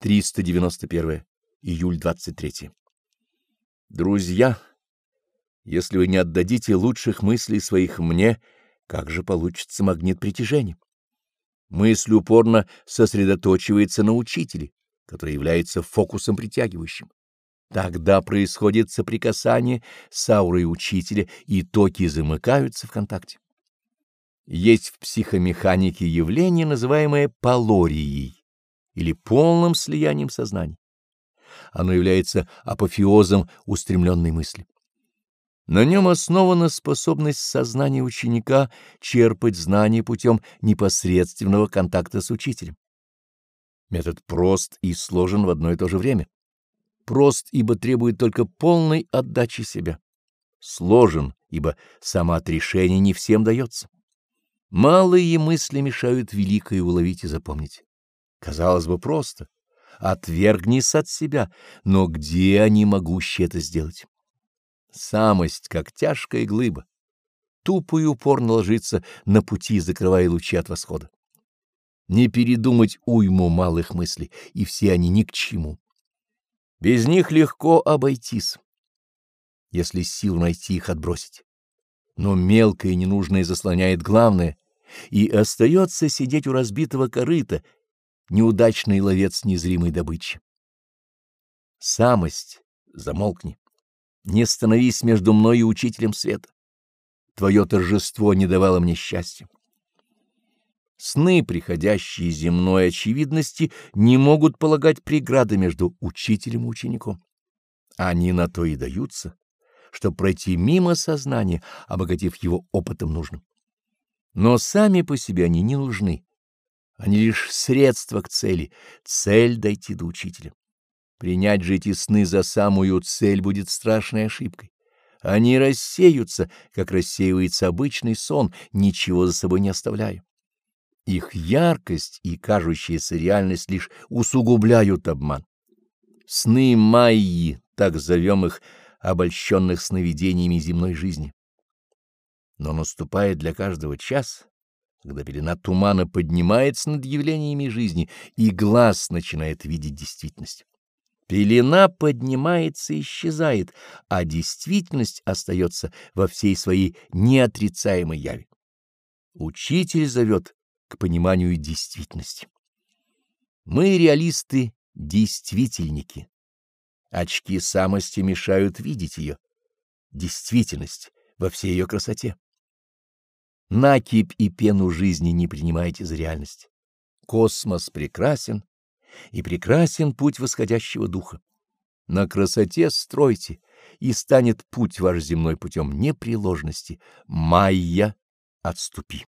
391. Июль 23. Друзья, если вы не отдадите лучших мыслей своих мне, как же получится магнит притяжения? Мысль упорно сосредоточивается на учителе, который является фокусом притягивающим. Тогда происходит соприкасание с аурой учителя, и токи замыкаются в контакте. Есть в психомеханике явление, называемое полорией, или полным слиянием сознаний. Оно является апофеозом устремленной мысли. На нем основана способность сознания ученика черпать знания путем непосредственного контакта с учителем. Метод прост и сложен в одно и то же время. Прост, ибо требует только полной отдачи себя. Сложен, ибо самоотрешение не всем дается. Малые мысли мешают великое уловить и запомнить. Казалось бы, просто. Отвергнись от себя, но где они могущие это сделать? Самость, как тяжкая глыба, тупо и упорно ложится на пути, закрывая лучи от восхода. Не передумать уйму малых мыслей, и все они ни к чему. Без них легко обойтись, если сил найти их отбросить но мелкое и ненужное заслоняет главное, и остается сидеть у разбитого корыта, неудачный ловец незримой добычи. Самость, замолкни, не становись между мной и учителем света. Твое торжество не давало мне счастья. Сны, приходящие земной очевидности, не могут полагать преграды между учителем и учеником. Они на то и даются, чтобы пройти мимо сознания, обогатив его опытом нужным. Но сами по себе они не нужны. Они лишь средства к цели, цель дойти до учителя. Принять же эти сны за самую цель будет страшной ошибкой. Они рассеются, как рассеивается обычный сон, ничего за собой не оставляя. Их яркость и кажущаяся реальность лишь усугубляют обман. Сны Майи, так зовем их, обольщенных сновидениями земной жизни. Но наступает для каждого час, когда пелена тумана поднимается над явлениями жизни, и глаз начинает видеть действительность. Пелена поднимается и исчезает, а действительность остается во всей своей неотрицаемой яве. Учитель зовет к пониманию действительности. Мы, реалисты, действительники, Очки самости мешают видеть ее, действительность во всей ее красоте. Накипь и пену жизни не принимайте за реальность. Космос прекрасен, и прекрасен путь восходящего духа. На красоте стройте, и станет путь ваш земной путем непреложности. Майя, отступи.